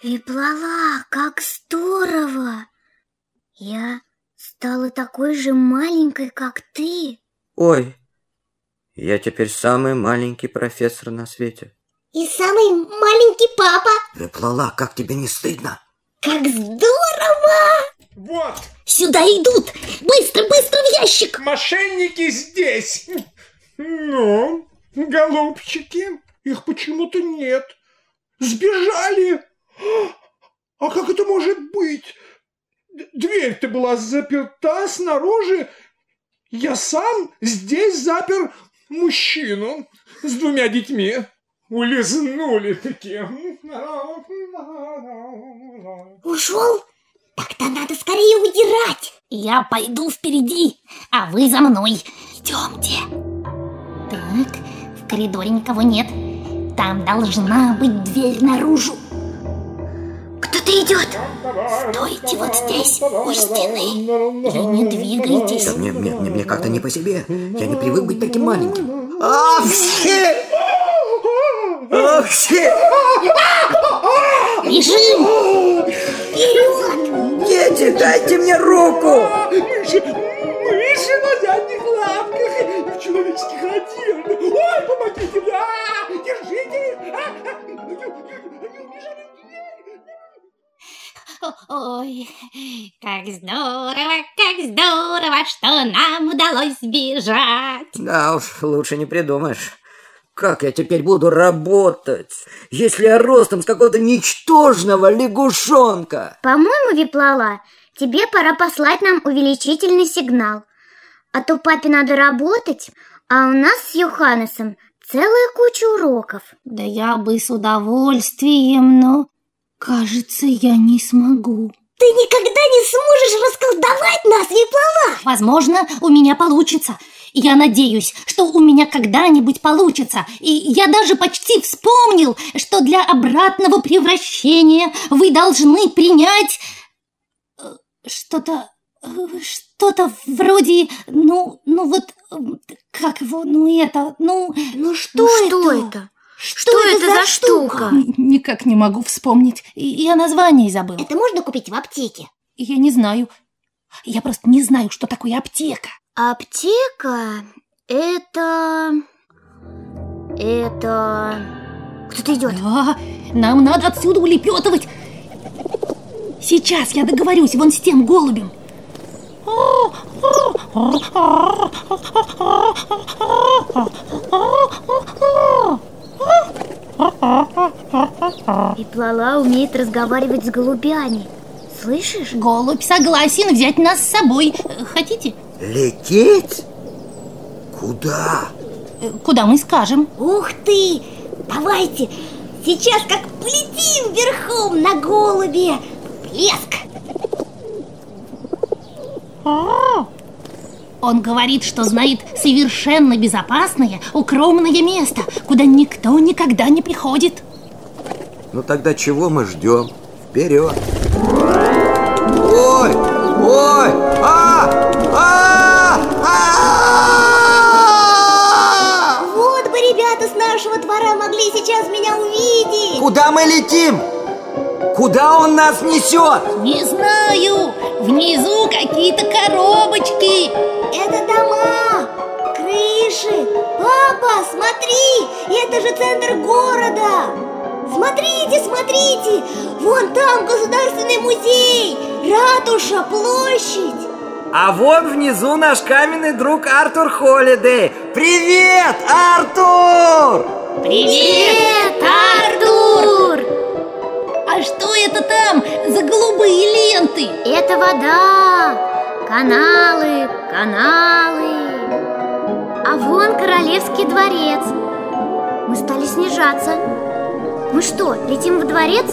Виплала, как здорово! Я стала такой же маленькой, как ты. Ой, я теперь самый маленький профессор на свете. И самый маленький папа. Виплала, как тебе не стыдно? Как здорово! Вот! Сюда идут! Быстро, быстро в ящик! Мошенники здесь! Ну, голубчики, их почему-то нет. Сбежали! А как это может быть? Дверь-то была заперта снаружи. Я сам здесь запер мужчину с двумя детьми. Улизнули такие. Ушел? Тогда надо скорее удирать. Я пойду впереди, а вы за мной. Идемте. Так, в коридоре никого нет. Там должна быть дверь наружу. Кто-то идет. Стойте вот здесь, у стены. И не двигайтесь. Да мне, мне, мне, мне как-то не по себе. Я не привык быть таким маленьким. А, все! А, все! Бежим! Вперед! Дети, дайте мне руку! Мыши, мыши на задних лапках в человеческих одеждах. Ой, Ой, как здорово, как здорово, что нам удалось сбежать. Да уж, лучше не придумаешь. Как я теперь буду работать, если я ростом с какого-то ничтожного лягушонка? По-моему, Виплала, тебе пора послать нам увеличительный сигнал. А то папе надо работать, а у нас с Йоханнесом целая куча уроков. Да я бы с удовольствием, но, кажется, я не смогу. Ты никогда не сможешь расколдовать нас, Виплала! Возможно, у меня получится. Я надеюсь, что у меня когда-нибудь получится. И я даже почти вспомнил, что для обратного превращения вы должны принять э, что-то э, что-то вроде, ну, ну вот, э, как его, ну это, ну... Ну что, Ну что это? это? Что, это за штука? Никак не могу вспомнить. Я название забыл. Это можно купить в аптеке? Я не знаю. Я просто не знаю, что такое аптека. Аптека – это... Это... Кто-то идет. Да, нам надо отсюда улепетывать. Сейчас я договорюсь вон с тем голубем. Виплала умеет разговаривать с голубями. Слышишь? Голубь согласен взять нас с собой. Хотите? Лететь? Куда? Э, Куда мы скажем? Ух ты! Давайте! Сейчас как полетим верхом на голубе! Блеск! Он говорит, что знает совершенно безопасное, укромное место, куда никто никогда не приходит. Ну тогда чего мы ждем? Вперед! Ой! Ой! А! А! А! Вот бы ребята с нашего двора могли сейчас меня увидеть! Куда мы летим? Куда он нас несет? Не знаю, внизу какие-то коробочки. Это дома! Крыши! Папа, смотри! Это же центр города! Смотрите, смотрите! Вон там государственный музей! Ратуша, площадь! А вон внизу наш каменный друг Артур Холидей. Привет, Артур! Привет, Артур! А что это там за голубые ленты? Это вода! Каналы, каналы! А вон королевский дворец. Мы стали снижаться. Мы что, летим во дворец?